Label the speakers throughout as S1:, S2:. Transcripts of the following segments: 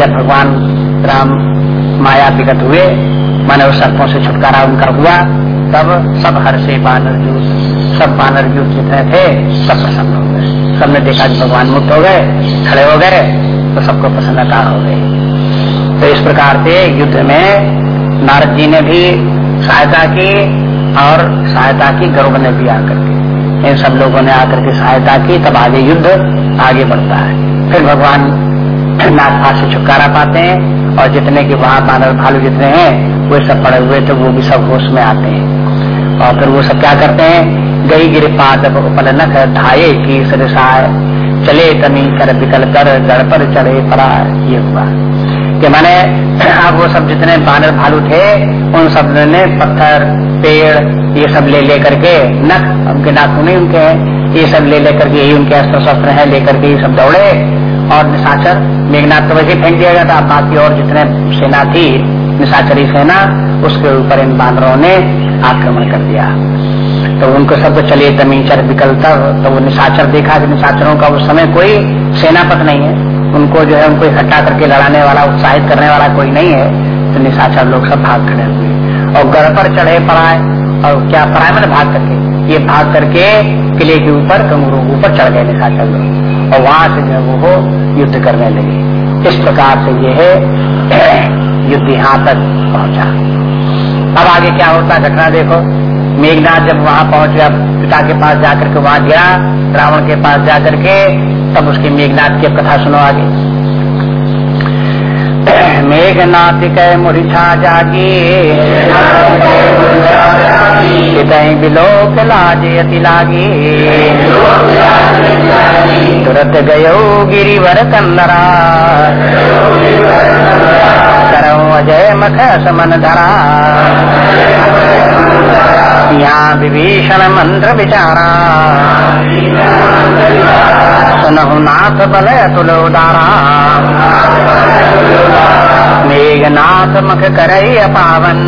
S1: जब भगवान राम माया विगत हुए माने उस सर्पों से छुटकारा उनका हुआ तब सब हर से बानर युद्ध सब बानर युद्ध जितने थे सब प्रसन्न हो गए सबने देखा कि भगवान मुक्त हो गए खड़े हो गए तो सबको प्रसन्नता हो गई तो इस प्रकार से युद्ध में नारद जी ने भी सहायता की और सहायता की गर्व ने भी आकर के। इन सब लोगों ने आकर के सहायता की, तब आगे युद्ध आगे बढ़ता है। फिर भगवान नागपात से छुटकारा पाते हैं, और जितने की वहाँ बानर भालू जितने हैं, वे सब पड़े हुए तो वो भी सब होश में आते हैं। और फिर वो सब क्या करते हैं? गई गिर पाद उपलनक ढाए की चले तमी कर बिकल कर गढ़ पर चढ़े पड़ा, ये हुआ। कि मैंने, अब वो सब जितने बानर भालू थे, उन सबने पत्थर, पेड़, ये सब ले ले करके नख उनके नाखून उनके ये सब ले लेकर के यही उनके अस्त्र शस्त्र है, लेकर के ये सब दौड़े। और निशाचर मेघनाथ तो वैसे फेंक दिया गया था। बाकी और जितने सेना थी, निशाचरी सेना, उसके ऊपर इन बानरों ने आक्रमण कर दिया। तो उनको सब तो चलिए तमीचर विकल तब तो वो निशाचर देखा कि निशाचरों का उस समय कोई सेनापत नहीं है। उनको जो है, उनको इकट्ठा करके लड़ाने वाला, उत्साहित करने वाला कोई नहीं है। तो निशाचर लोग सब भाग खड़े हुए। और घर पर चढ़े पड़ाए और क्या पढ़ाए मैंने भाग करके। ये भाग करके किले के ऊपर कंगूरों के ऊपर चढ़ गए निशाचर लोग। और वहाँ से जो वो युद्ध करने लगे। इस प्रकार से ये है, युद्ध यहाँ तक पहुँचा। अब आगे क्या होता है घटना देखो। मेघनाथ जब वहाँ पहुँच गया पिता के पास जाकर के वहाँ गिरा, रावण के पास जाकर के तब उसकी मेघनाथ की कथा सुनो आगे। मेघनाथ कै मुरिछा जागी। पितई बिलोक लाजे अति लागी तुरत गयो गिरिवर कंदरा करो अजय मख समन धरा यहाँ विभीषण मंत्र विचारा सुनहु नाथ बल तुल उदारा मेघनाथ मुख करई अपावन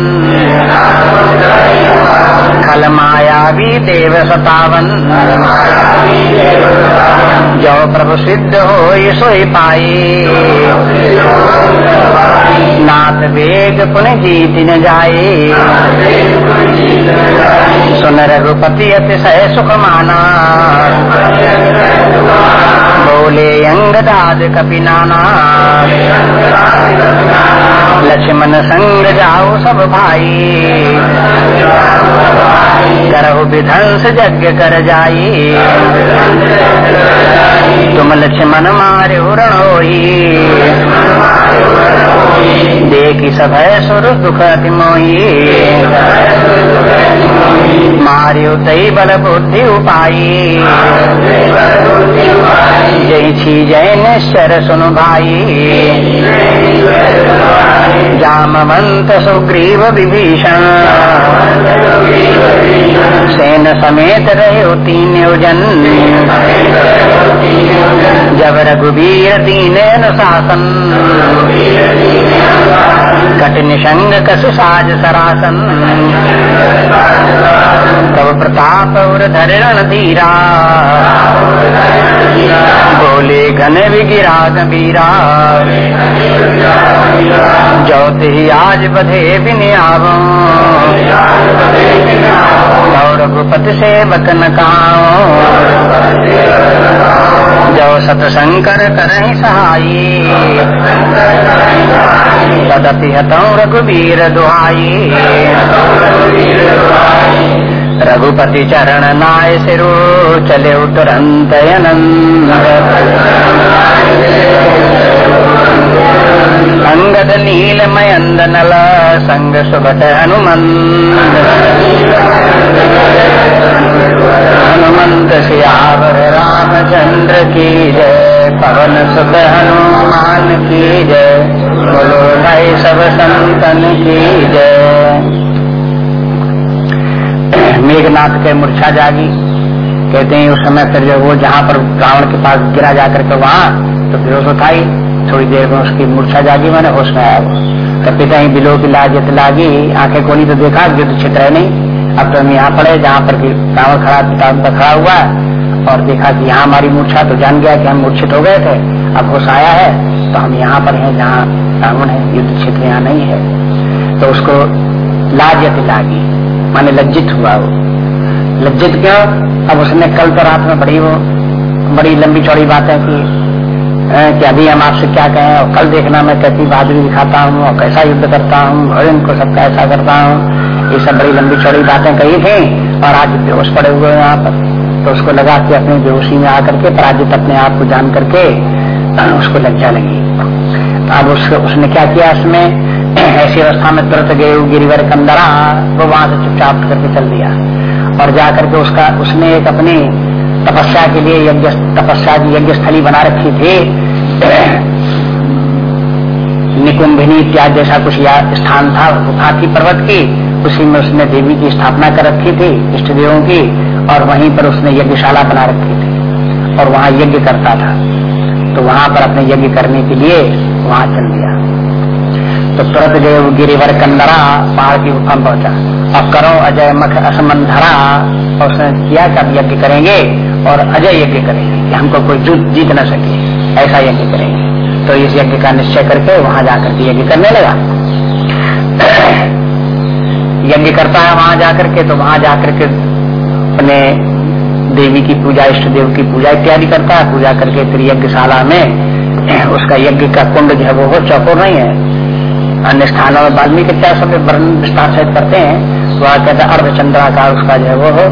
S1: खल मायावी देव सतावन जो प्रभु सिद्ध हो सोई पाई। नाथ वेग पुण्य जीत न जाए सुन रघुपति अतिशय सुख माना। बोले अंगदाद कपिनाना लक्ष्मण संग जाओ सब भाई। करहु विध्वंस यज्ञ कर जाई। तुम लक्ष्मण मारे उरण होई। देखी सब है सुर दुख अति मोही। मारियो तई बल बुद्धि उपाई। जय छी जय निश्चर सुनु भाई। जामवंत सुग्रीव विभीषण सेन समेत रहे तीन योजन। जब रघुवीर दीन अनुशासन कट निशंग कस साज सरासन तब प्रताप और धरण धीरा घन विगिरा गंभीरा जौत ही आज बधे बिनियाव और रघुपति से बकन जो सतशंकर करही सहाई तदपि हतौ रघुवीर दुहाई रघुपति चरण नाय सिरो, चले तुरंत अंगद नील मयंद नल संग सुभट हनुमंत हनुमंत सियावर रामचंद्र की जय, पवन सुख हनुमान की जय, बोलो भाई सब संतन की जय। मेघनाथ के मूर्छा जागी। कहते हैं, उस समय फिर जो वो जहाँ पर रावण के पास गिरा जाकर के वहाँ तो फिर बेहोश उठाई। थोड़ी देर में उसकी मूर्छा जागी, मैंने होश में आया वो। तो पिता ही बिलो की लाजत लागी। आँखें खोली तो देखा, युद्ध छिट रहे नहीं। अब तो हम यहाँ पड़े, जहाँ पर रावण खड़ा, पिता उन खड़ा हुआ। और देखा कि यहाँ हमारी मूर्छा तो जान गया कि हम मूर्छित हो गए थे। अब होश आया है तो हम यहाँ पर हैं, जहाँ रावण है। युद्ध क्षेत्र यहाँ नहीं है। तो उसको लाज लागी। माने लज्जित हुआ वो। लज्जित क्यों? अब उसने कल तो रात में बड़ी वो बड़ी लंबी चौड़ी बातें की कि अभी हम आपसे क्या कहें और कल देखना मैं कैसी बहादुरी दिखाता हूँ और कैसा युद्ध करता हूँ और इनको सब कैसा करता हूँ ये सब बड़ी लंबी चौड़ी बातें कही थी और आज बेहोश पड़े हुए हैं यहाँ पर। तो उसको लगा कि अपनी बेहोशी में आकर के पराजित अपने आप को जान करके उसको लज्जा लगी। अब उस, उसने क्या किया उसमें ऐसी अवस्था में तुरंत गए गिरिवर कंदरा, वो वहाँ से चुपचाप करके चल दिया। और जाकर के उसका, उसने एक अपनी तपस्या के लिए यज्ञ, तपस्या की यज्ञ स्थली बना रखी थी। निकुंभिनी इत्यादि जैसा कुछ स्थान था, गुफा थी पर्वत की, उसी में उसने देवी की स्थापना कर रखी थी, इष्ट देवों की, और वहीं पर उसने यज्ञशाला बना रखी थी, और वहाँ यज्ञ करता था। तो वहाँ पर अपने यज्ञ करने के लिए वहाँ चल दिया। तो तुरंत जो गिरिवर कंदरा पहाड़ की गुफा पहुँचा अब करो अजय मख असमंधरा, और उसने किया कि यज्ञ करेंगे, और अजय यज्ञ करेंगे, कि हमको कोई जीत न सके, ऐसा यज्ञ करेंगे। तो इस यज्ञ का निश्चय करके वहाँ जाकर के यज्ञ करने लगा। यज्ञ करता है वहाँ जाकर के तो वहाँ जाकर के अपने देवी की पूजा, इष्ट देव की पूजा इत्यादि करता है। पूजा करके फिर यज्ञशाला में उसका यज्ञ का कुंड जो है वो चौकोर नहीं है। अन्य स्थानों में वाल्मीकि क्या सब वर्णन विस्तार सहित करते हैं तो वह कहते अर्ध चंद्राकार उसका जो है वो हो,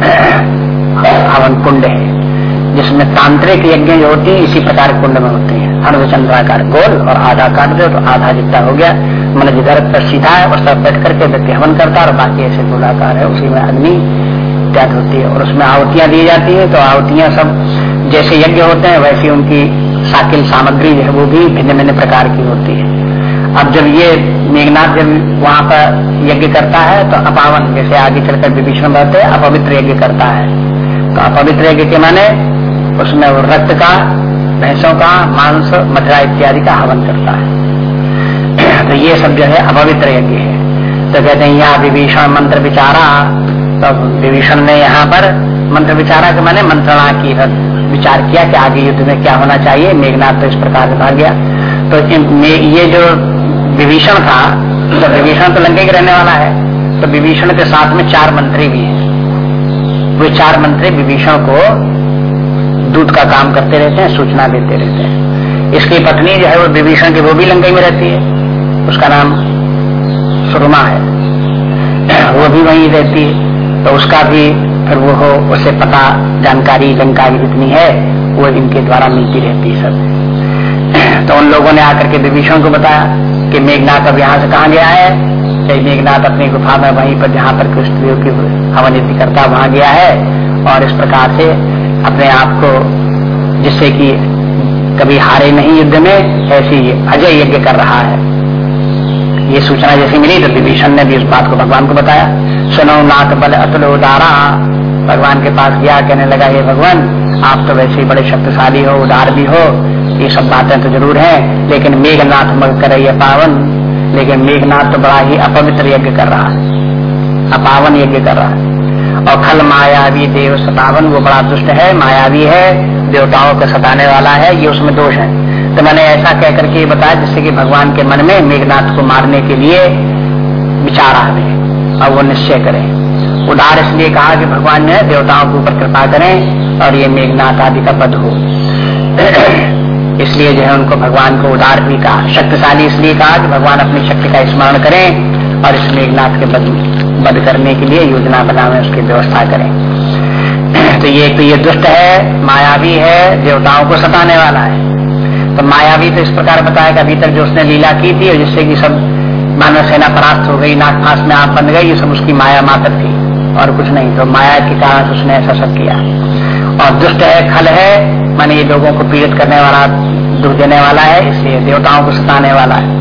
S1: हवन कुंड है, जिसमें तांत्रिक यज्ञ जो होती है, इसी प्रकार कुंड में होते हैं। अर्धचंद्राकार गोल और आधा काट दो तो आधा जितना हो गया मन जिधर पर सीधा है, उस तरफ़ बैठ करके व्यक्ति हवन करता है, और बाकी ऐसे गोलाकार है, उसी में अग्नि त्याग होती है, और उसमें आहुतियाँ दी जाती है तो आहुतियाँ सब जैसे यज्ञ होते हैं, वैसी उनकी साकिल सामग्री जो है, वो भी भिन्न भिन्न प्रकार की होती है। अब जब ये मेघनाथ जब वहाँ पर यज्ञ करता है तो अपावन, जैसे आगे चलकर विभीषण बढ़ते अपवित्र यज्ञ करता है। तो अपवित्र यज्ञ के माने उसमें रक्त का, भैंसों का, मांस, मथुरा इत्यादि का हवन करता है। तो ये सब जो है अपवित्र यज्ञ है। तो कहते हैं, यहाँ विभीषण मंत्र विचारा तो विभीषण ने यहाँ पर मंत्र विचारा के मैंने मंत्रणा की विचार किया कि आगे युद्ध में क्या होना चाहिए। मेघनाथ तो इस प्रकार भाग गया। तो ये जो विभीषण था तो विभीषण तो लंके के रहने वाला है तो विभीषण के साथ में चार मंत्री भी हैं। वे चार मंत्री विभीषण को दूध का काम करते रहते हैं, सूचना देते रहते हैं। इसकी पत्नी जो है वो विभीषण की वो भी लंका में रहती है। उसका नाम सुरमा है। वो भी वहीं रहती है। तो उसका भी फिर वो हो, उसे पता, जानकारी जानकारी जितनी है, वो इनके द्वारा मिलती रहती है सब। तो उन लोगों ने आकर के विभीषण को बताया। कि मेघनाथ अब यहाँ से कहा गया है? कि मेघनाथ अपनी गुफा में वहीं पर जहाँ पर कृष्ण की हवन यदि करता वहाँ गया है। और इस प्रकार से अपने आप को, जिससे कि कभी हारे नहीं युद्ध में, ऐसी अजय यज्ञ कर रहा है। ये सूचना जैसे मिली तो विभीषण ने भी उस बात को भगवान को बताया। सुनो नाथ बल अतुल उदारा। भगवान के पास गया, कहने लगा ये भगवान, आप तो वैसे ही बड़े शक्तिशाली हो, उदार भी हो। ये सब बातें तो ज़रूर हैं, लेकिन मेघनाथ मग करे पावन। लेकिन मेघनाथ तो बड़ा ही अपवित्र यज्ञ कर रहा है। अपावन यज्ञ कर रहा है। और खल मायावी देव सतावन, वो बड़ा दुष्ट है, मायावी है, देवताओं को सताने वाला है, ये उसमें दोष है। तो मैंने ऐसा कह करके बताया, जिससे कि भगवान के मन में मेघनाथ को मारने के लिए विचार आ गए, और वो निश्चय करें। उदार इसलिए कहा कि भगवान ने देवताओं के ऊपर कृपा करें, और ये मेघनाथ आदि का पद हो। इसलिए जो है उनको भगवान को उदार भी कहा। शक्तिशाली इसलिए कहा कि भगवान अपनी शक्ति का स्मरण करें और इस मेघनाथ के बद बद करने के लिए योजना बनावे उसकी व्यवस्था करें। तो ये तो ये दुष्ट है मायावी है, देवताओं को सताने वाला है। तो मायावी तो इस प्रकार बताया कि अभी तक जो उसने लीला की थी और जिससे कि सब मानव सेना परास्त हो गई, नाक फांस में आप बन गई, ये सब उसकी माया मात्र थी और कुछ नहीं। तो माया के कारण उसने ऐसा सब किया। और दुष्ट है, खल है, माने ये लोगों को पीड़ित करने वाला, दुख देने वाला है, इसलिए देवताओं को सताने वाला है।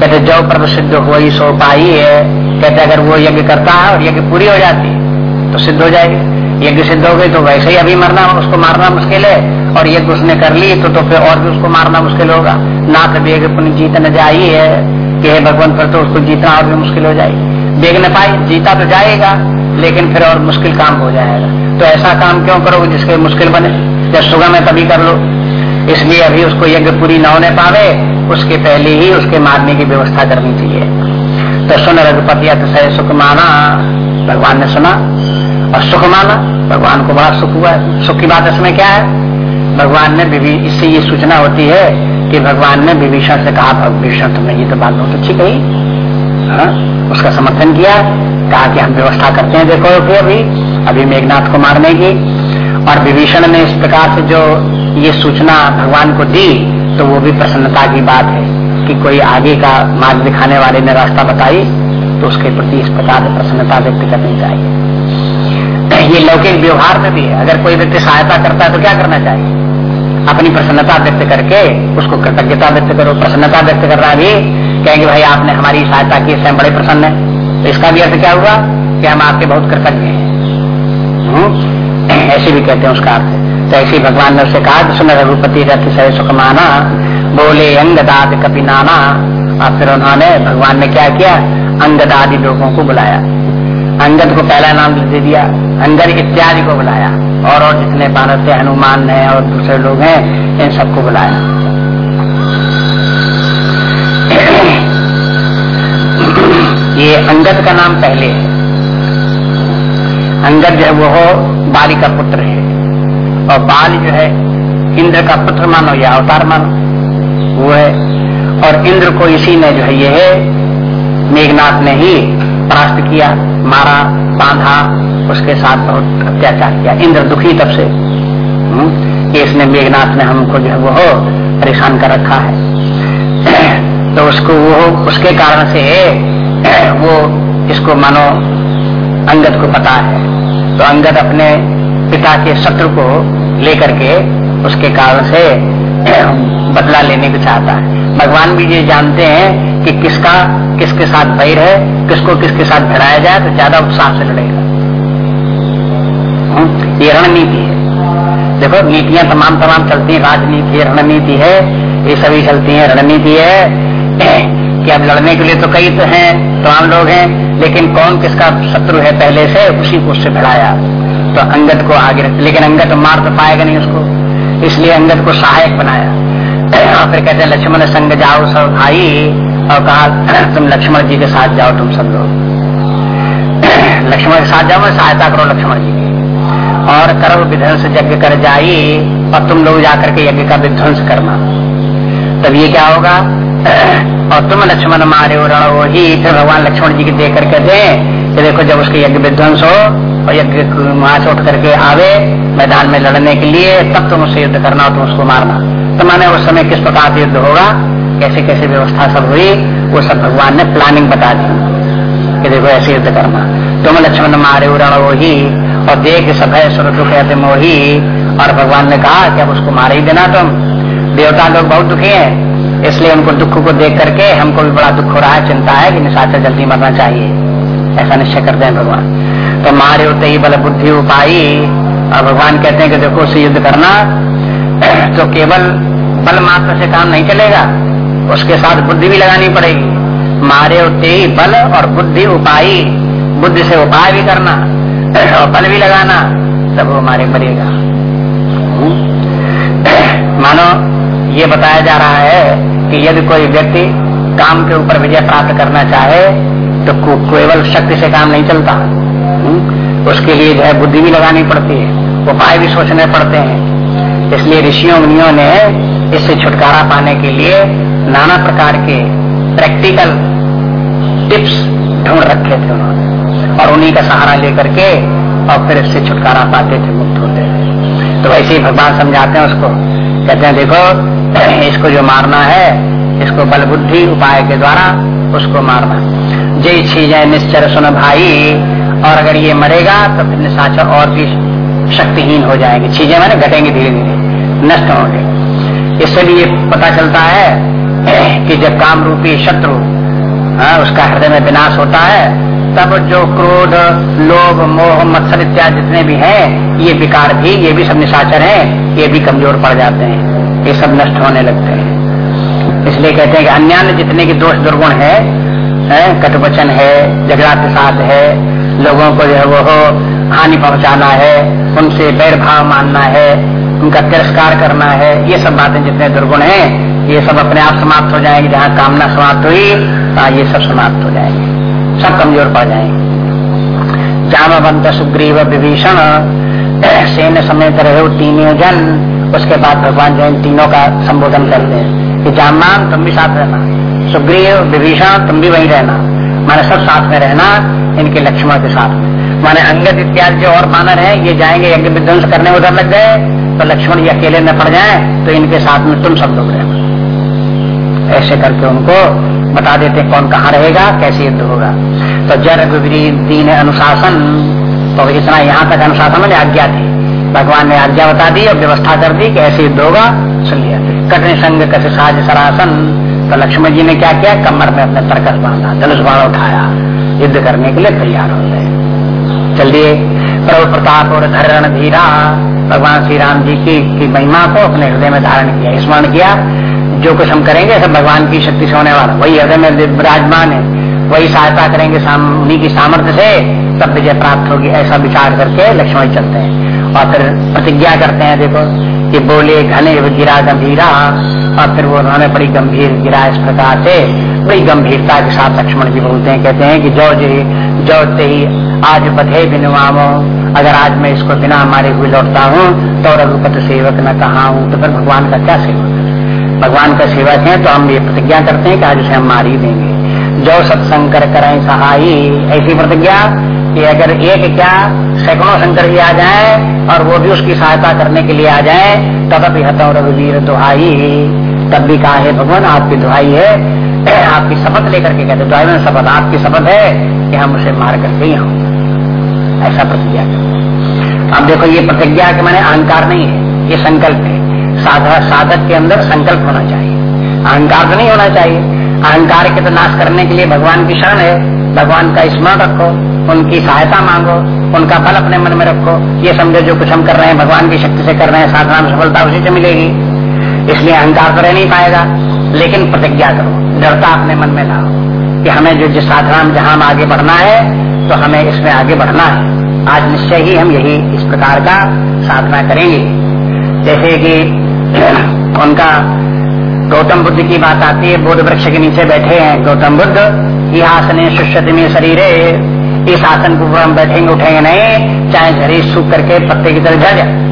S1: कहते जो प्रभ सिद्ध हो ही सो पाई है। कहते, अगर वो यज्ञ करता है और यज्ञ पूरी हो जाती है तो सिद्ध हो जाएगी। यज्ञ सिद्ध हो गई तो वैसे ही अभी मरना, उसको मारना मुश्किल है। और यज्ञ उसने कर ली तो तो फिर और भी उसको मारना मुश्किल होगा। नाथ बेग पुण्य जीत न जाई है, कि हे भगवान पर तो उसको जीतना और भी मुश्किल हो जाएगी। बेग न पाई, जीता तो जाएगा लेकिन फिर और मुश्किल काम हो जाएगा। तो ऐसा काम क्यों करोगे जिसके मुश्किल बने? जब सुगम है तभी कर लो। इसलिए अभी उसको यज्ञ पूरी न होने पावे, उसके पहले ही उसके मारने की व्यवस्था करनी चाहिए। तो सुन रघुपति अतिशय सुख माना भगवान ने सुना। और सुख माना भगवान को बड़ा सुख हुआ। सुख की बात इसमें क्या है? भगवान ने इससे ये सूचना होती है कि भगवान ने विभीषण से कहा विभीषण, तुमने ये तो बात बहुत अच्छी कही। हाँ? उसका समर्थन किया, कहा कि हम व्यवस्था करते हैं, देखो कि अभी अभी मेघनाथ को मारने की और विभीषण ने इस प्रकार से जो ये सूचना भगवान को दी तो वो भी प्रसन्नता की बात है कि कोई आगे का मार्ग दिखाने वाले ने रास्ता बताई तो उसके प्रति इस प्रकार से प्रसन्नता व्यक्त करनी चाहिए। ये लौकिक व्यवहार में भी है। अगर कोई व्यक्ति सहायता करता है तो क्या करना चाहिए? अपनी प्रसन्नता व्यक्त करके, उसको कृतज्ञता व्यक्त करो। प्रसन्नता व्यक्त कर रहा भी कहेंगे भाई आपने हमारी सहायता की, इससे बड़े प्रसन्न है। तो इसका भी अर्थ क्या हुआ? कि हम आपके बहुत कृतज्ञ हैं। हम्म? ऐसे भी कहते हैं उसका अर्थ। तो ऐसे भगवान ने उससे कहा, सुन रघुपति रथ सह सुख माना बोले, अंगदाद कपि नाना। और फिर उन्होंने भगवान ने क्या किया? अंगदादि लोगों को बुलाया। अंगद को पहला नाम दे दिया। अंगद इत्यादि को बुलाया। और और जितने बानर थे हनुमान है और दूसरे लोग हैं, इन सबको बुलाया। ये अंगद का नाम पहले है। अंगद जो है वो बाली का पुत्र है। और बाल जो है इंद्र का पुत्र मानो या अवतार मानो। वो है। और इंद्र को इसी ने जो है ये है मेघनाथ ने ही परास्त किया मारा बांधा उसके साथ बहुत अत्याचार किया। इंद्र दुखी तब से। हम्म, इसने मेघनाथ ने हमको जो है वो परेशान कर रखा है। तो उसको वो उसके कारण से वो इसको मानो अंगद को पता है। तो अंगद अपने पिता के शत्रु को लेकर के उसके कारण से बदला लेने को चाहता है। भगवान भी ये जानते हैं कि किसका, किसके साथ बैर है, किसको किसके साथ भिड़ाया जाए तो ज़्यादा उत्साह से लड़ेगा। ये रणनीति है। देखो, नीतियाँ तमाम तमाम चलती हैं, राजनीति रणनीति है, ये सभी चलती है, रणनीति है। कि अब लड़ने के लिए तो कई तो हैं, तमाम लोग हैं, लेकिन कौन किसका शत्रु है पहले से, उसी को उससे भिड़ाया। तो अंगद को आगे रख लेकिन अंगद मार तो पाएगा नहीं उसको। इसलिए अंगद को सहायक बनाया। और फिर कहते हैं, लक्ष्मण संग जाओ सब भाई। और कहा, तुम लक्ष्मण जी के साथ जाओ, तुम सब लोग। लक्ष्मण के साथ जाओ, मैं सहायता करो लक्ष्मण जी की। और करो विध्वंस यज्ञ कर जाई, और तुम लोग जाकर के यज्ञ का विध्वंस करना। तब ये क्या होगा? और तुम लक्ष्मण मारे हो रण वो ही फिर भगवान लक्ष्मण जी की देख करके दे। कि देखो जब उसके यज्ञ विध्वंस हो और यज्ञ वहाँ से उठ करके आवे मैदान में लड़ने के लिए, तब तुम उससे युद्ध करना और तुम उसको मारना। तो माने उस समय किस प्रकार युद्ध होगा? कैसे कैसे व्यवस्था सब हुई? वो सब भगवान ने प्लानिंग बता दी कि देखो ऐसे युद्ध करना। तुम लक्ष्मण मारे हो रण वो ही और देख है दुख कहते मोही। और भगवान ने कहा कि अब उसको मार ही देना तुम। देवता लोग बहुत दुखी हैं। इसलिए उनको दुख को देख करके हमको भी बड़ा दुख हो रहा है, चिंता है कि निशाचर जल्दी मरना चाहिए। ऐसा निश्चय करते हैं भगवान। तो मारे होते ही बल बुद्धि उपाई और भगवान कहते हैं कि देखो उससे युद्ध करना तो केवल बल मात्र से काम नहीं चलेगा, उसके साथ बुद्धि भी लगानी पड़ेगी। मारे होते ही बल और बुद्धि उपाई बुद्धि से उपाय भी करना और बल भी लगाना तब वो मारे मरेगा। मानो, ये बताया जा रहा है कि यदि कोई व्यक्ति काम के ऊपर विजय प्राप्त करना चाहे तो केवल शक्ति से काम नहीं चलता। हम्म? उसके लिए जो है बुद्धि भी लगानी पड़ती है, उपाय भी सोचने पड़ते हैं। इसलिए ऋषियों, मुनियों ने इससे छुटकारा पाने के लिए नाना प्रकार के प्रैक्टिकल टिप्स ढूंढ रखे थे उन्होंने, और उन्हीं का सहारा लेकर के और फिर इससे छुटकारा पाते थे मुक्त होते थे तो वैसे ही भगवान समझाते हैं उसको, कहते हैं, देखो इसको जो मारना है इसको बल बुद्धि उपाय के द्वारा उसको मारना। जय छी जय निश्चर सुन भाई और अगर ये मरेगा तो फिर निशाचर और भी शक्तिहीन हो जाएँगे। चीज़ें मैंने घटेंगे धीरे धीरे नष्ट होंगे। इससे भी ये पता चलता है कि जब काम रूपी शत्रु हाँ, उसका हृदय में विनाश होता है तब जो क्रोध लोभ मोह मत्सर इत्यादि जितने भी हैं ये विकार भी ये भी सब निशाचर हैं ये भी कमज़ोर पड़ जाते हैं। ये सब नष्ट होने लगते हैं। इसलिए कहते हैं कि अन्य जितने की दोष दुर्गुण है, कटवचन है झगड़ा प्रसाद है लोगों को जो है वो हानि पहुंचाना है उनसे बैर भाव मानना है उनका तिरस्कार करना है ये सब बातें जितने दुर्गुण हैं ये सब अपने आप समाप्त हो जाएँगे। जहाँ कामना समाप्त हुई ये सब समाप्त हो जाएँगे। सब कमज़ोर पड़ जाएँगे। जामवंत सुग्रीव विभीषण सेन समेत रहे तीनों जन उसके बाद भगवान जो इन तीनों का संबोधन करते हैं। कि जामान तुम भी साथ रहना। सुग्रीव, विभीषण तुम भी वहीं रहना। माने सब साथ में रहना, इनके लक्ष्मण के साथ में। माने अंगद इत्यादि जो और मानर है, ये जाएँगे यज्ञ विध्वंस करने उधर लग गए तो लक्ष्मण ये अकेले न पड़ जाए तो इनके साथ में तुम सब लोग रहना ऐसे करके उनको बता देते कौन कहाँ रहेगा, कैसे युद्ध होगा। तो जर दीन, अनुशासन। तो इतना यहाँ तक अनुशासन आज्ञा थी। भगवान ने आज्ञा बता दी और व्यवस्था कर दी कि ऐसे युद्ध होगा। सुन लिया। कठिन संग कस साज सरासन। तो लक्ष्मण जी ने क्या किया? कमर में अपने तरकस बांधा धनुष बाण उठाया। युद्ध करने के लिए तैयार हो गए। चलिए प्रभु प्रताप और धरण धीरा भगवान श्री राम जी की, की महिमा को अपने हृदय में धारण किया स्मरण किया। जो कुछ हम करेंगे सब भगवान की शक्ति से होने वाला। वही हृदय में विराजमान है। वही सहायता करेंगे उन्हीं की सामर्थ्य से। सब विजय प्राप्त होगी ऐसा विचार करके लक्ष्मण चलते हैं। और फिर प्रतिज्ञा करते हैं, देखो, कि बोले घने गिरा गंभीरा, और फिर वो उन्होंने बड़ी गंभीर गिरा इस प्रकार से, बड़ी गंभीरता के साथ लक्ष्मण जी बोलते हैं, कहते हैं कि जो जी, जो ही आज बधे बिनवामो अगर आज मैं इसको बिना मारे हुए लौटता हूँ तो रघुपत सेवक न कहा हूँ? तो फिर भगवान का क्या सेवक? भगवान का सेवक है तो हम ये प्रतिज्ञा करते हैं कि आज उसे हम मार ही देंगे। जो सत्संग कर करें सहाई ऐसी प्रतिज्ञा कि अगर एक क्या सैकड़ों शंकर जी आ जाए और वो भी उसकी सहायता करने के लिए आ जाए। तदपि हतो रघुवीर दुहाई। तब भी कहा, है भगवान, आपकी दुहाई है। आपकी शपथ लेकर के कहते, दुहाई में शपथ, आपकी शपथ है कि हम उसे मार करके ही आऊँगे ऐसा प्रतिज्ञा अब देखो, ये प्रतिज्ञा के मैंने अहंकार नहीं है, ये संकल्प है। साधक साधक के अंदर संकल्प होना चाहिए। अहंकार तो नहीं होना चाहिए। अहंकार के तो नाश करने के लिए भगवान की शरण है। भगवान का स्मरण रखो, उनकी सहायता मांगो। उनका फल अपने मन में रखो। ये समझो जो कुछ हम कर रहे हैं, भगवान की शक्ति से कर रहे हैं, साधना में सफलता उसी से मिलेगी। इसलिए अहंकार तो रह नहीं पाएगा, लेकिन प्रतिज्ञा करो। डरता अपने मन में लाओ कि हमें जो जिस साधना में जहाँ आगे बढ़ना है तो हमें इसमें आगे बढ़ना है। आज निश्चय ही हम यही इस प्रकार का साधना करेंगे। जैसे कि उनका गौतम बुद्ध की बात आती है, बोध वृक्ष के नीचे बैठे हैं। गौतम बुद्ध ये आसन सुष्ट में शरीर इस आसन के ऊपर हम बैठेंगे, उठेंगे नहीं, चाहे शरीर सूख करके पत्ते की तरह झड़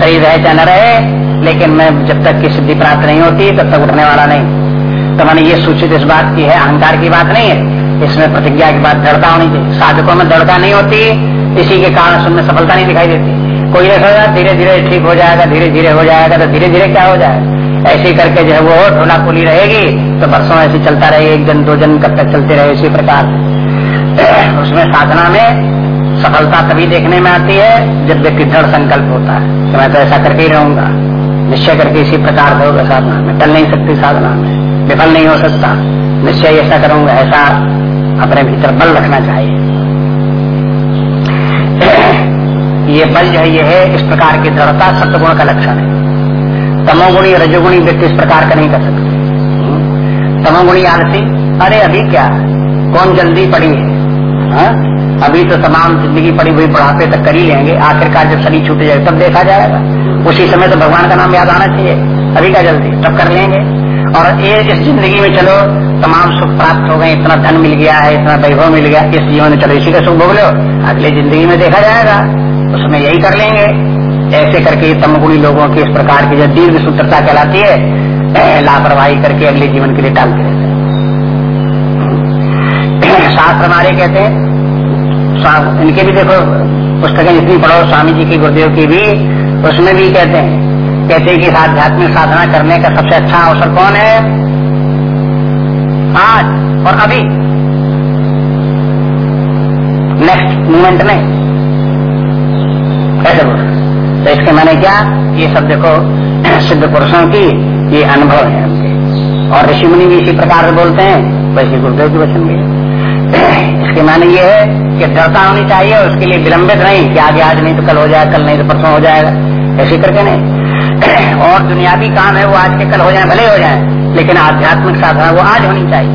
S1: शरीर रहे चाहे न रहे, लेकिन मैं जब तक की सिद्धि प्राप्त नहीं होती, तब तक उठने वाला नहीं। तो मैंने ये सूचित इस बात की है, अहंकार की बात नहीं है। इसमें प्रतिज्ञा की बात दृढ़ता होनी चाहिए। साधकों में दृढ़ता नहीं होती, इसी के कारण उसमें सफलता नहीं दिखाई देती। कोई ऐसा धीरे धीरे ठीक हो जाएगा धीरे धीरे हो जाएगा तो धीरे धीरे क्या हो जाएगा ऐसे करके जो है वो ढोला पुली रहेगी तो बरसों ऐसे चलता रहेगा एक दिन दो दिन कब तक चलते रहे, इसी प्रकार। उसमें साधना में सफलता तभी देखने में आती है जब व्यक्ति दृढ़ संकल्प होता है। कि मैं तो ऐसा करके ही रहूँगा। निश्चय करके इसी प्रकार से होगा साधना में। टल नहीं सकती साधना में। विफल नहीं हो सकता। निश्चय ऐसा करूँगा, ऐसा अपने भीतर बल रखना चाहिए। ये बल जो है, ये है इस प्रकार की दृढ़ता सत्गुण का लक्षण है। तमोगुणी रजोगुणी व्यक्ति इस प्रकार का नहीं कर सकते। तमोगुणी आलसी, अरे अभी क्या? कौन जल्दी पड़ी है? हा? अभी तो तमाम ज़िंदगी पड़ी हुई बुढ़ापे तक कर ही लेंगे। आखिरकार जब शरीर छूट जाए, तब देखा जाएगा। उसी समय तो भगवान का नाम याद आना चाहिए। अभी क्या जल्दी? तब कर लेंगे। और ये इस ज़िंदगी में चलो, तमाम सुख प्राप्त हो गए, इतना धन मिल गया है, इतना वैभव मिल गया, इस जीवन में चलो, इसी का सुख भोग लो। अगले ज़िंदगी में देखा जाएगा। उसमें यही कर लेंगे। ऐसे करके तमगुणी लोगों की इस प्रकार की जो दीर्घ सूत्रता कहलाती है, लापरवाही करके अगले जीवन के लिए टालते शास्त्र हमारे कहते हैं। इनके भी देखो, पुस्तकें जितनी पढ़ो स्वामी जी की, गुरुदेव की भी, उसमें भी कहते हैं। कहते हैं कि आध्यात्मिक साधना करने का सबसे अच्छा अवसर कौन है? आज और अभी। नेक्स्ट मोमेंट में। कैसे बोल। तो इसके मैंने क्या? ये सब देखो, सिद्ध पुरुषों की ये अनुभव है उनके। और ऋषि मुनि भी इसी प्रकार से बोलते हैं। वैसे गुरुदेव के वचन भी इसके माने ये है कि डरता होनी चाहिए, उसके लिए विलंबित नहीं, कि आगे आज नहीं तो कल हो जाए, कल नहीं तो परसों हो जाएगा ऐसे करके नहीं। और दुनियावी काम है वो आज के कल हो जाए, भले हो जाए, लेकिन आध्यात्मिक साधना वो आज होनी चाहिए।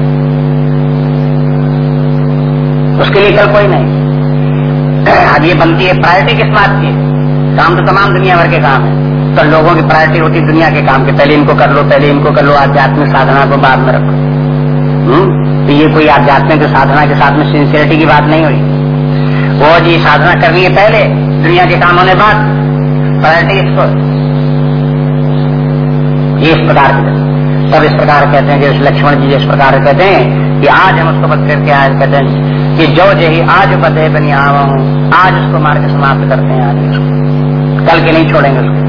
S1: उसके लिए कल कोई नहीं। अब ये बनती है प्रायोरिटी किस बात की? काम तो तमाम दुनिया भर के काम है। तो लोगों की प्रायोरिटी होती दुनिया के काम के। पहले इनको कर लो, पहले इनको कर लो, आध्यात्मिक साधना को बाद में रखो। हम्म? तो ये कोई आध्यात्मिक साधना के साथ में सिंसियरिटी की बात नहीं हुई। वो जी साधना करनी है पहले, दुनिया के काम होने बाद। प्रायोरिटी इसको ये इस प्रकार के सब इस प्रकार कहते हैं जैसे लक्ष्मण जी इस प्रकार कहते हैं कि आज हम उसको बद करके आज कहते हैं कि जो जही आज बदे बनी आवा हूँ, आज उसको मार के समाप्त करते हैं आज उसको। कल के नहीं छोड़ेंगे उसको।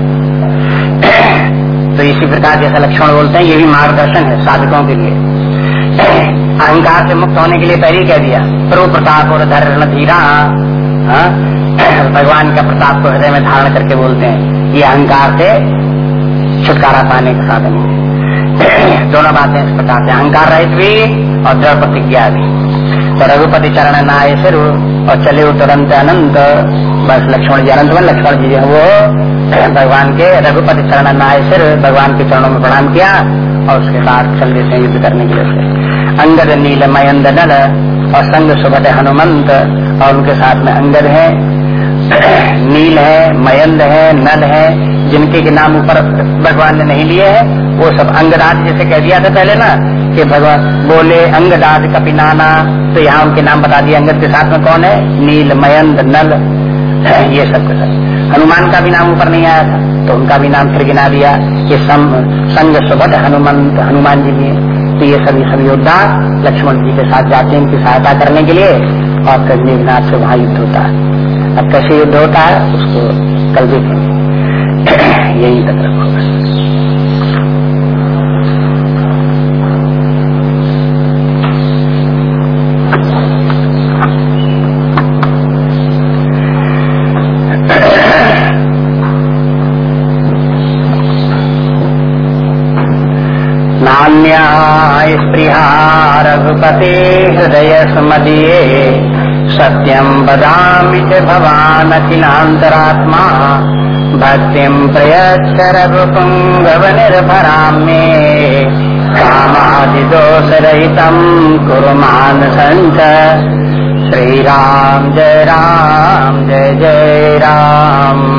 S1: तो इसी प्रकार जैसा लक्ष्मण बोलते हैं, ये भी मार्गदर्शन है साधकों के लिए। अहंकार से मुक्त होने के लिए पहले कह दिया। प्रभु प्रताप और धर्म धीरा हाँ? भगवान का प्रताप को हृदय में धारण करके बोलते हैं, ये अहंकार से छुटकारा पाने का साधन है। दोनों बातें इस प्रकार से अहंकार रहित भी और दृढ़ प्रतिज्ञा भी। तो रघुपति चरण नाय सिर और चले तुरंत अनंत। बस लक्ष्मण जी अनंत लक्ष्मण जी जो वो। भगवान के रघुपति चरण नाय सिर, भगवान के चरणों में प्रणाम किया और उसके बाद चल देते हैं युद्ध करने के लिए। अंगद नील मयंद नल और संग सुभट हनुमंत, और उनके साथ में अंगद है। नील है, मयंद है, नल है, जिनके के नाम ऊपर भगवान ने नहीं लिए है, वो सब अंगराज जैसे कह दिया था पहले ना, कि भगवान बोले अंगदाज कपिनाना तो यहाँ उनके नाम बता दिए, अंगद के साथ में कौन है? नील, मयंद, नल। ये सब कुछ हनुमान का भी नाम ऊपर नहीं आया था तो उनका भी नाम फिर गिना दिया, कि संग सुभद हनुमंत, हनुमान जी भी तो ये सभी सभी योद्धा लक्ष्मण जी के साथ जाते हैं उनकी सहायता करने के लिए, और फिर मेघनाथ से वहाँ युद्ध होता है। अब कैसे युद्ध होता है, उसको कल देखेंगे। यही तक रखो रघुपते हृदय स्मदीये। सत्यं वदामि च भवान् अखिलान्तरात्मा। भक्तिं प्रयच्छ रघुपुङ्गवनिर्भरां मे। कामादिदोषरहितं कुरु मानसञ्च श्रीराम जय राम, जय जय राम।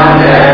S1: one.